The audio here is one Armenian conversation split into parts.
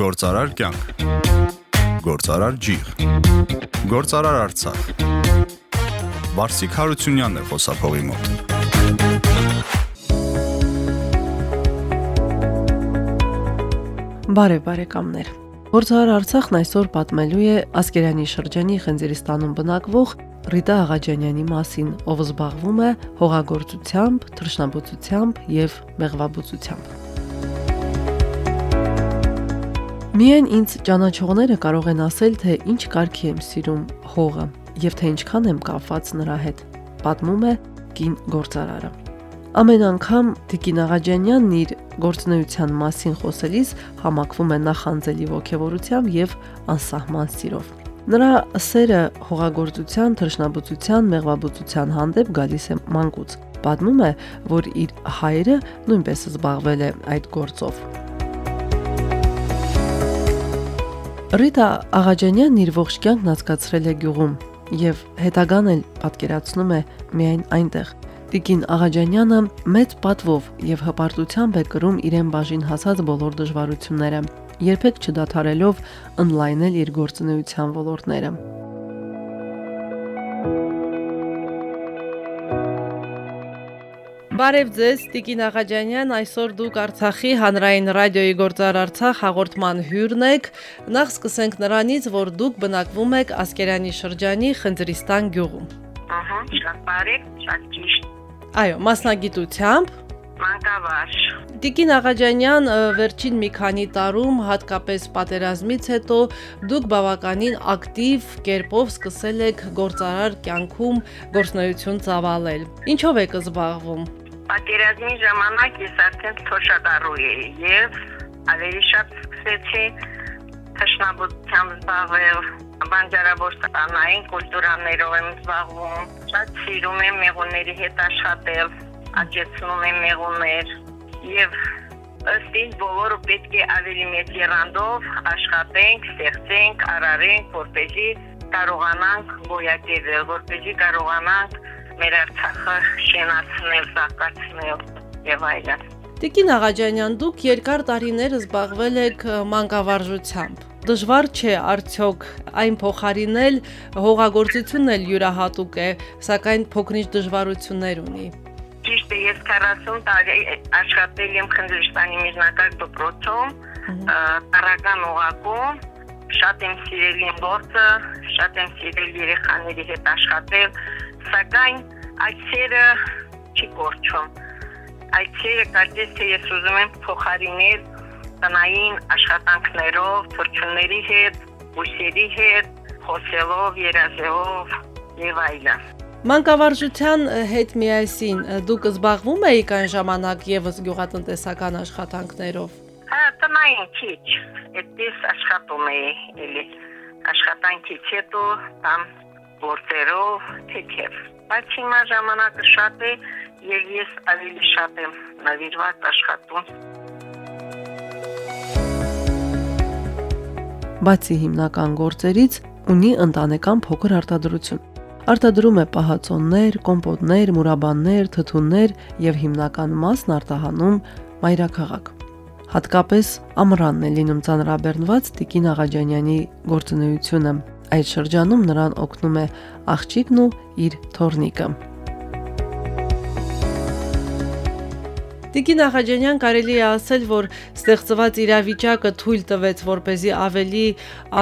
Գործարար կյանք։ Գործարար ջիղ։ Գործարար Արցախ։ Վարսիկ Հարությունյանն է խոսափողի մոտ։ Բարև բարեկամներ։ Գործարար Արցախն այսօր պատմելու է Ասկերանի շրջանի Խենձերիստանում բնակվող Ռիտա Աղաջանյանի մասին, ով զբաղվում է հողագործությամբ, թռչնաբուծությամբ եւ մեղվաբուծությամբ։ Միայն ինձ ճանաչողները կարող են ասել, թե ինչ կարգի եմ սիրում հողը եւ թե ինչքան եմ կապված նրա հետ, պատմում է կին գործարարը։ Ամեն անգամ Տիկին Աղաջանյանն իր գործնեության մասին խոսելիս համակվում է նախանձելի ողջավորությամբ եւ անսահման սիրով։ Նրա սերը հողագործության, թռչնաբուծության, մեղվաբուծության հանդեպ գալիս է մանկուց։ Պատմում է, որ իր հայրը նույնպես զբաղվել է այդ գործով։ Ռիտա Աղաջանյանն իր ողջ կյանքն անցկացրել է գյուղում եւ հետագան էլ պատկերացնում է միայն այնտեղ։ Տիկին Աղաջանյանը մեծ պատվով եւ հպարտությամբ է կրում իրեն բաժին հասած բոլոր դժվարությունները, երբեք չդադարելով ընդլայնել իր գործունեության ոլորտները։ Բարև ձեզ, Տիկին Աղաջանյան, այսօր դուք Արցախի հանրային ռադիոյի գործար Արցախ հաղորդման հյուրն եք։ Նախ սկսենք նրանից, որ դուք բնակվում եք Ասկերանի շրջանի Խնձրիստան գյուղում։ Ահա, շատ բարև, շատ ճիշտ։ Այո, մասնագիտությամբ Մանկավարժ։ Տիկին Աղաջանյան, վերջին մի քանի տարում, հատկապես պատերազմից հետո, դուք բավականին ակտիվ կերպով սկսել եք գործարար կյանքում գործնեություն ծավալել։ Ինչով եք զբաղվում։ Պատերազմի ժամանակ ես արդեն թոշակառու էի եւ ավելի շատ սկսեցի թշնաբուծությամբ զբաղվել բանջարաբոստանային կուլտուրաներով եմ զբաղվում շատ սիրում եմ մեղուների հետ աշխատել աճեցնում եմ մեղուներ եւ ըստ ինձ բոլորը պետք է ավելի մեծ երանդով աշխատենք, ստեղծենք, արարենք, որպեսզի կարողանանք գոյատևել, որպեսզի կարողանանք մեր Արցախը շենացնել, զարգացնել եւ այլն։ Տիկին Աղաջանյան, դուք երկար տարիներ զբաղվել եք մանկավարժությամբ։ Դժվար չէ արդյոք այն փոխարինել հողագործությունն էլ յուրահատուկ է, սակայն փոքրինչ դժվարություններ ունի։ Ճիշտ է, ես 40 տարի աշխատել եմ Խնձորստանի միջնակարգ դպրոցում, տարական օղակում, շատ եմ սիրել իմ գործը, շատ եմ սիրել երեխաների հետ աշխատել, սակայն այդ սերը չի կորչում։ Այդ սերը կարծես թե ես ուզում եմ փոխարինել տնային աշխատանքներով, թրջունների հետ, ուսերի հետ, խոսելով, երազելով եւ այլն։ Մանկավարժության հետ միասին դուք զբաղվում եք այն ժամանակ եւս գյուղատնտեսական աշխատանքներով։ Հա, տնային քիչ, այդպես աշխատում էի, էլի աշխատանքից հետո там գործերով, թեթև։ Բայց հիմա ժամանակը շատ է եւ ես ավելի շատ եմ նվիրված աշխատում։ Բացի հիմնական գործերից ունի ընտանեկան փոքր արտադրություն։ Արտադրում է պահածոններ, կոմպոտներ, մուրաբաններ, թթուններ եւ հիմնական մասն արտահանում մայրաքաղաք։ Հատկապես ամռանն է լինում ծանրաբեռնված Տիկին Աղաջանյանի գործունեությունը Այդ շրջանում նրան օգնում է աղջիկն ու իր թորնիկը։ Տիկին Ախաջանյան կարելի է ասել, որ ստեղծված իրավիճակը թույլ տվեց, որ เป զի ավելի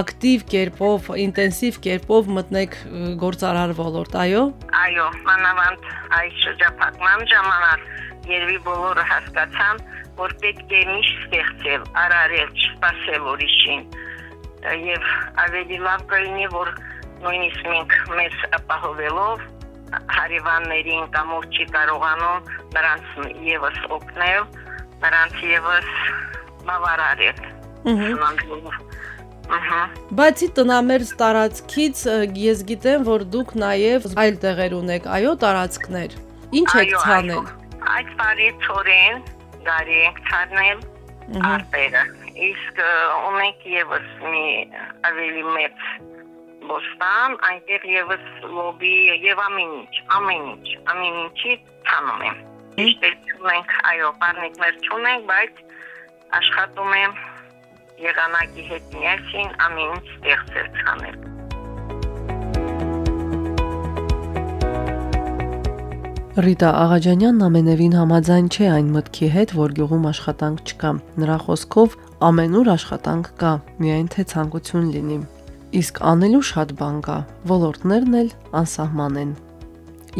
ակտիվ կերպով, ինտենսիվ կերպով մտնեք գործարար ոլորտ, այո։ Այո, մանավանդ այս շրջափակման ժամանակ երևի բոլորը հասկացան, որ պետք է միշտ ստեղծել, արարել, չսպասել ուրիշին եւ ավելի լավ կլինի որ նույնիսկ մենք մեզ ապահովելով հարիվաններին կամ ով չի կարողանում նրանց եւս օգնել, նրանց եւս բավարարել։ Ահա։ Բացի տնամերձ տարածքից ես գիտեմ, որ դուք նաև այլ տեղեր ունեք, այո, տարածքներ։ Ինչ եք ցանել։ Այդ բարի ծորեն գարի եք ցանել արտերը իսկ ունենք եւս մի ավելի մեծ բոստան, այնտեղ եւս լոբի եւ ամեն ինչ, ամեն ինչ, ամեն ինչի ցանում եմ։ Իսկ ունենք, այո, բառնիկներ չունենք, բայց աշխատում եմ եղանակի հետ միասին ամեն ինչ ստեղծել ցանել։ Ռիտա Աղաջանյանն ամենևին համաձայն չէ այն մտքի հետ, որ գյուղում աշխատանք չկա։ Նրա խոսքով ամենուր աշխատանք կա, միայն թե ցանկություն լինի։ Իսկ անելու շատ բան կա, ոլորտներն էլ անսահման են։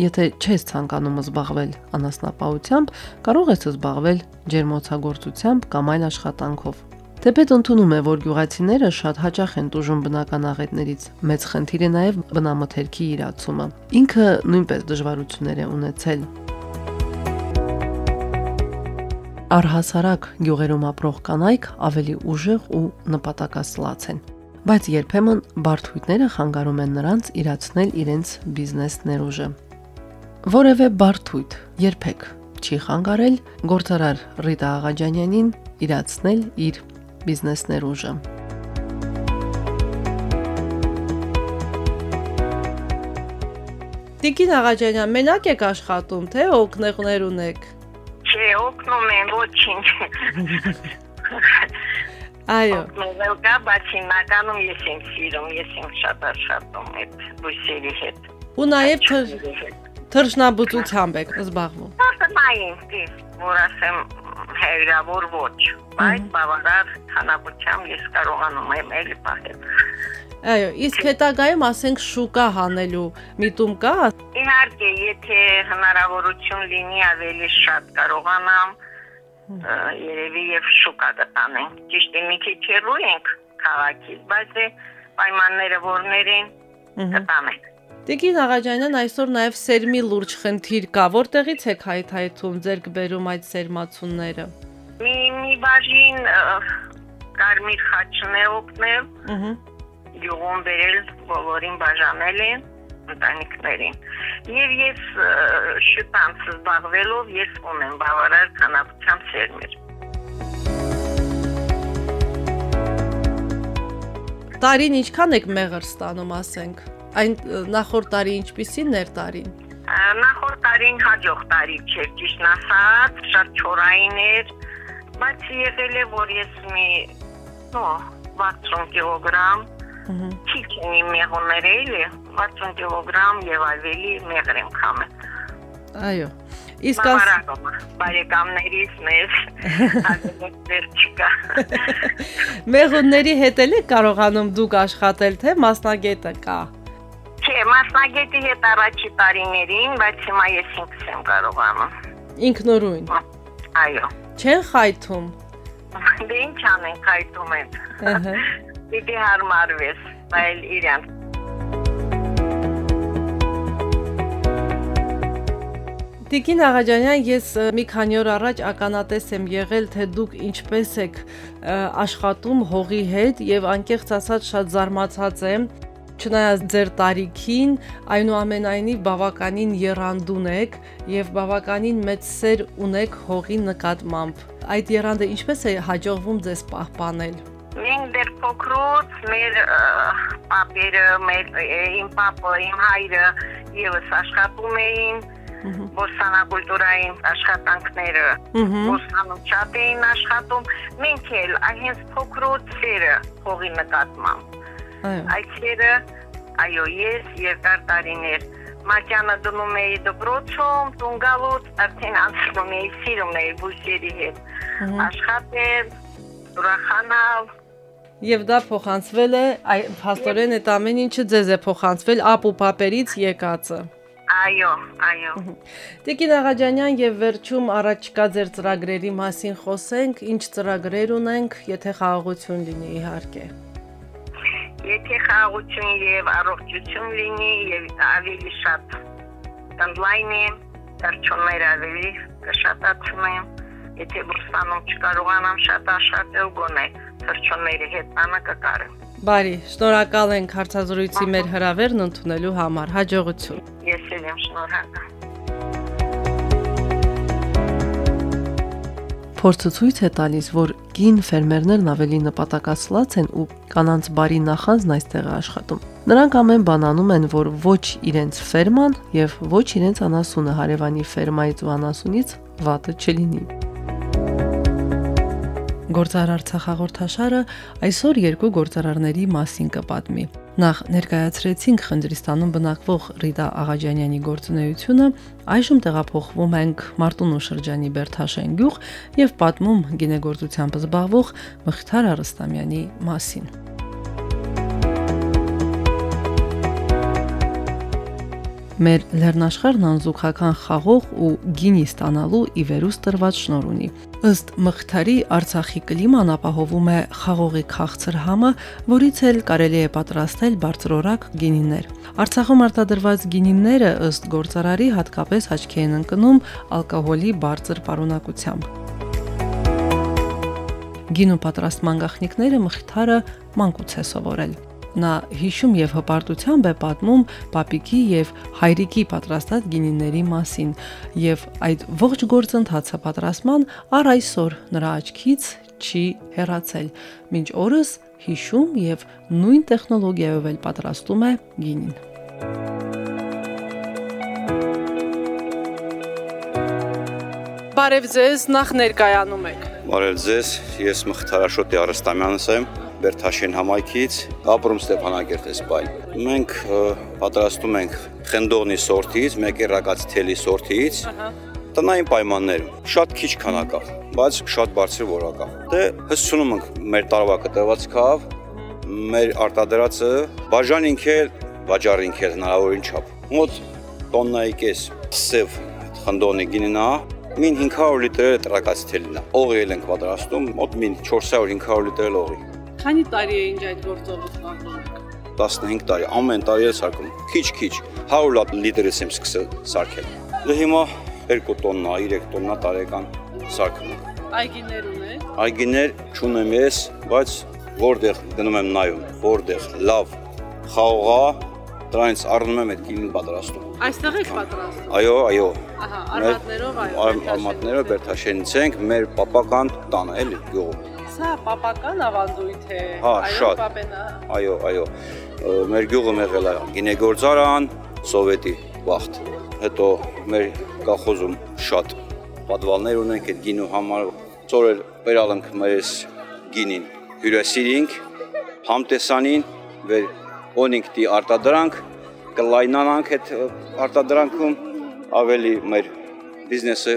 Եթե չես ցանկանում զբաղվել անասնապահությամբ, կարող ես զբաղվել ջերմոցագործությամբ կամ այլ աշխատանքով։ Թեպետ ընդունում է, որ գյուղացիները շատ հաճախ են տուժում բնական աղետներից։ Մեծ խնդիր է նաև բնամթերքի իրացումը։ Ինքը նույնպես դժվարություններ է ունեցել։ Արհասարակ գյուղերում ապրող կանայք ավելի ուժեղ ու նպատակասլաց են բայց երբեմն բարթույթները խանգարում են նրանց իրացնել իրենց բիզնես ներուժը։ Որևէ բարթույթ երբեք չի խանգարել գործարար Ռիտա Աղաջանյանին իրացնել իր բիզնես ներուժը։ Տիկին Աղաջանյան, մենակ եք աշխատում, թե օգնողներ ունեք։ Չէ, օգնում են ոչինչ։ Այո։ Օգնել կա, բայց հիմնականում ես եմ սիրում, ես եմ շատ աշխատում այդ բույսերի հետ։ Ու նաև թրջնաբուծությամբ եք զբաղվում։ Ասեմ, որ ասեմ հերավոր ոչ, բայց բավարար քանակությամբ ես կարողանում եմ էլի պահել։ Այո, իսկ հետագայում ասենք շուկա հանելու միտում կա։ Իհարկե, եթե հնարավորություն լինի ավելի շատ կարողանամ երևի եւ շուկա կտանենք։ Ճիշտ է, մի քիչ հեռու ենք քաղաքից, բայց պայմանները որներ են կտանենք։ Տիկին Աղաջանյան այսօր նաև սերմի լուրջ խնդիր կա, որտեղից եք հայթայթում ձեր կբերում այդ սերմացունները։ Մի մի բաժին կարմիր խաչն է օգնել։ Ահա։ Յուղոն վերել բոլորին բաժանել են ընտանիքներին։ Եվ ես շուտանց զբաղվելով ես ունեմ բավարար քանակությամբ սերմեր։ Տարին ինչքան եք մեղր ստանում, ասենք այն նախորդ տարի ինչպիսին էր տարին։ Նախորդ տարին հաջող տարի չէր, ճիշտ ասած, շատ չորային էր, բայց եղել է որ ես մի նո 60 կիլոգրամ քիչ ունի մեղուներ էլի 60 կիլոգրամ եւ ավելի մեղր եմ քամել։ Այո։ Իսկ բարեկամներից մեզ ազգեր չկա։ Մեղունների հետ էլ եք կարողանում դուք աշխատել, թե մասնագետը կա։ Չէ, մասնագետի հետ առաջի տարիներին, բայց հիմա ես ինքս եմ կարողանում։ Ինքնուրույն։ Այո։ Չեն խայթում։ Դե ինչ անեն խայթում են։ Ահա։ Պիտի հարմարվես, բայց իրան Տիկին Աղաջանյան, ես մի քանի օր առաջ ականատես եմ եղել, թե դուք ինչպես եք աշխատում հողի հետ եւ անկեղծ ասած շատ զարմացած եմ Չնայած ձեր տարիքին, այնուամենայնիվ բավականին երանդուն եք եւ բավականին մեծ սեր ունեք հողի նկատմամբ։ Այդ երանդը ինչպես է հաջողվում ձեզ պահպանել։ Մենք դեռ փոքրուց մեր պապերը, մեր իմ պապը, իմ հայրը եւս աշխատում էին բոսանակուլտուրային աշխատանքները բոսանում շատ էին աշխատում մենք էլ հենց փոքրուց սերը հողի նկատմամբ Այո։ Այսերը այո, ես երկար տարիներ Մակյանը դնում էի դպրոցում, տունգալուց արդեն անցնում էի, սիրում էի բույսերի հետ։ Աշխատել, ուրախանալ, Եվ դա փոխանցվել է, այ փաստորեն այդ ամեն ինչը ձեզ է փոխանցվել ապ ու պապերից եկածը։ Այո, այո։ Տիկին Աղաջանյան եւ վերջում առաջկա ձեր ծրագրերի մասին խոսենք, ինչ ծրագրեր ունենք, եթե խաղաղություն լինի իհարկե։ Եթե խաղաղություն եւ առողջություն լինի եւ ավելի շատ online դարձումներ ավելի կշատացնեմ, եթե բուսանում չկարողանամ շատ աշխատել գոնե թրջոնների հետ տանը կկարեմ։ Բարի, շնորհակալ ենք հարցազրույցի մեր հրավերն ընդունելու համար։ Հաջողություն։ Ես եմ շնորհակալ։ Փորձը ցույց է տալիս, որ կին ֆերմերներն ավելի նպատակասլաց են ու կանանց բարի նախանձն այստեղ է աշխատում։ Նրանք ամեն բան անում են, որ ոչ իրենց ֆերման եւ ոչ իրենց անասունը հարևանի ֆերմայից ու անասունից վատը չլինի։ Գործար Արցախ հաղորդաշարը այսօր երկու գործարարների մասին կպատմի։ Նախ ներկայացրեցինք Խնջրիստանում բնակվող Ռիտա Աղաջանյանի գործունեությունը, այժմ տեղափոխվում ենք Մարտունու շրջանի Բերթաշեն գյուղ եւ պատմում գինեգործությամբ զբաղվող Մխիթար Արստամյանի մասին։ Մեր լեռնաշխարհն անզուգական խաղող ու գինի ստանալու ի վերուս տրված շնոր ունի։ Ըստ Մխթարի Արցախի կլիման ապահովում է խաղողի քաղցր համը, որից էլ կարելի է պատրաստել բարձրորակ գինիներ։ Արցախում արտադրված գինիները ըստ գործարարի հատկապես աչքի են ընկնում ալկոհոլի բարձր պարունակությամբ։ Գինու պատրաստման գաղտնիքները Մխթարը մանկուց է սովորել։ Նա հիշում եւ հպարտությամբ է պատմում պապիկի եւ հայրիկի պատրաստած գինիների մասին եւ այդ ողջ գործընթացը պատրաստման առ այսօր նրա աչքից չի հեռացել։ Մինչ օրս հիշում եւ նույն տեխնոլոգիայով էլ պատրաստում է գինին։ Բարև ձեզ, նախ ներկայանում եք։ Բարև ձեզ, ես Մխիթարաշոտի Արստամյանս եմ, Բերթաշեն համայնքից, ապրում Ստեփանագերտ Էսպայն։ Մենք պատրաստում ենք խնդողնի սորտից, մեկերակած թելի սորտից, տնային պայմաններում շատ քիչ քանակով, բայց շատ բարձր որակով։ Դե հսցնում ենք մեր տարվա կտրվածքով, մեր արտադրածը բաժանինք է, վաճառինք է հնարավորին չափ։ Մոտ տոննայի կես սև խնդողնի գիննա, մին 500 լիտր տրակած թելինա։ Օղի ենք պատրաստում, մոտ մին 400-500 լիտր օղի։ Քանի տարի է ինչ այդ գործով զբաղվում? Եք։ 15 տարի, ամեն տարի է սարքում։ Քիչ-քիչ 100 լիտրից եմ սկսել սարքել։ Դե հիմա 2 տոննա, 3 տոննա տարեկան սարքում եմ։ Այգիներ ունեք։ Այգիներ չունեմ ես, բայց որտեղ գնում եմ նայում, որտեղ լավ խաղողա, դրանից առնում եմ այդ գինին պատրաստում։ Այստեղ եք պատրաստում։ Այո, այո։ Ահա, արմատներով այո։ Արմատներով Բերթաշենից ենք, մեր պապական տանը էլի գյուղում սա պապական ավանդույթ է։ Հա, շատ։ Այո, այո։ Մեր գյուղը եղել է գինեգործարան, սովետի վաղտ։ Հետո մեր կախոզում շատ պատվալներ ունենք այդ գինու համար։ Ծորել վերալ ենք մերս գինին հյուրասիրինք, համտեսանին, վեր օնինք դի արտադրանք, կլայնանանք այդ արտադրանքում ավելի մեր բիզնեսը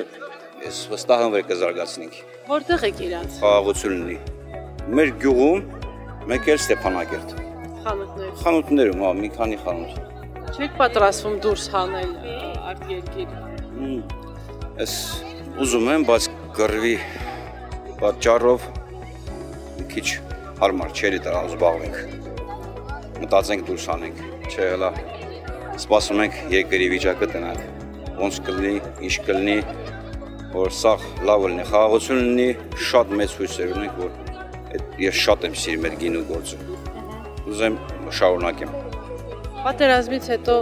ես վստահ եմ որ կզարգացնենք։ Որտեղ եք իրանց։ Խաղաղություն լինի։ Մեր գյուղում մեկ էլ Ստեփանագերտ։ Խանութներ։ Խանութներում, հա, մի քանի խանութ։ Չեք պատրաստվում դուրս հանել արտերկիր։ Ես ուզում եմ, բայց գրվի պատճառով մի քիչ հարմար չէ դրա զբաղվենք։ Մտածենք դուրս հանենք, չէ՞ հələ։ Սպասում ենք երկրի վիճակը տնանք։ Ոնց կլինի, ինչ կլինի, որ սա լավ լինի, խաղաղություն լինի, շատ մեծ հույսեր ունենք, որ այդ ես շատ եմ սիրում այդ գինու գործը։ Ուզեմ շարունակեմ։ Պատերազմից հետո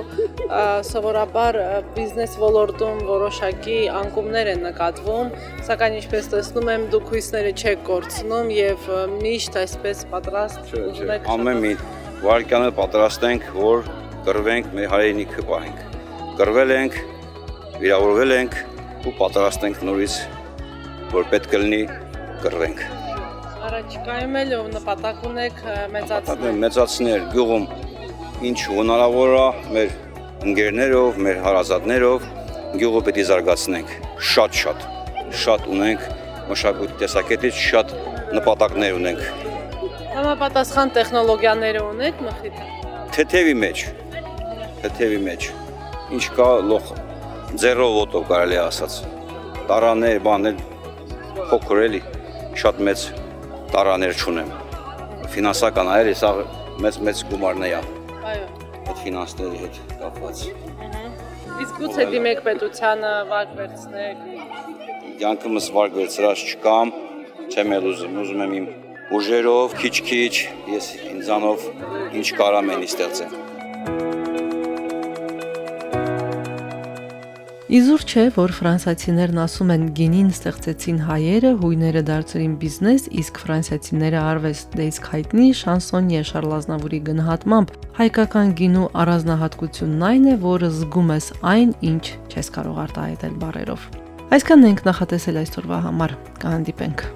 սովորաբար բիզնես ոլորտում որոշակի անկումներ են նկատվում, սակայն ինչպես տեսնում եմ, դուք հույսները չեք կորցնում եւ միշտ այսպես պատրաստ ուզում եք ամեն մի վարկյանը պատրաստ ենք, որ կռվենք, մեր հայրենիքը պահենք։ Կռվել ենք, վիրավորվել ենք, ու պատրաստ ենք նորից որ պետք կլինի կռվենք։ Առաջիկայում էլ ով նպատակ ունեք մեծացնել։ Մեծացնել գյուղում ինչ հնարավոր է մեր ընկերներով, մեր հարազատներով գյուղը պետք է զարգացնենք շատ-շատ։ Շատ ունենք մշակույթի տեսակետից շատ նպատակներ ունենք։ Համապատասխան տեխնոլոգիաները ունեք մխիթը։ Թեթևի մեջ։ Թեթևի մեջ։ Ինչ կա լոխ ձերով ոտով կարելի ասած։ Տարաներ, բաներ փոքր էլի, շատ մեծ տարաներ չունեմ։ Ֆինանսական այլ սա մեծ մեծ գումարն է։ Այո։ Այդ ֆինանսների հետ կապված։ Իսկ գուցե դիմեք պետությանը վարկ վերցնեք։ Յանքումս վարկ վերցրած չկամ, չեմ էլ ուզում, ուզում եմ իմ ուժերով, քիչ-քիչ ես ինձանով ինչ կարամ են ստեղծեմ։ Իզուր չէ, որ ֆրանսիացիներն ասում են գինին ստեղծեցին հայերը, հույները դարձրին բիզնես, իսկ ֆրանսիացիները արվեստ, դե իսկ հայտնի շանսոնյե Շարլ Ազնավուրի գնահատմամբ հայկական գինու առանձնահատկությունն այն է, որ զգում ես այն, ինչ չես կարող արտահայտել բառերով։ Այսքանն ենք նախատեսել այսօրվա համար։ Կհանդիպենք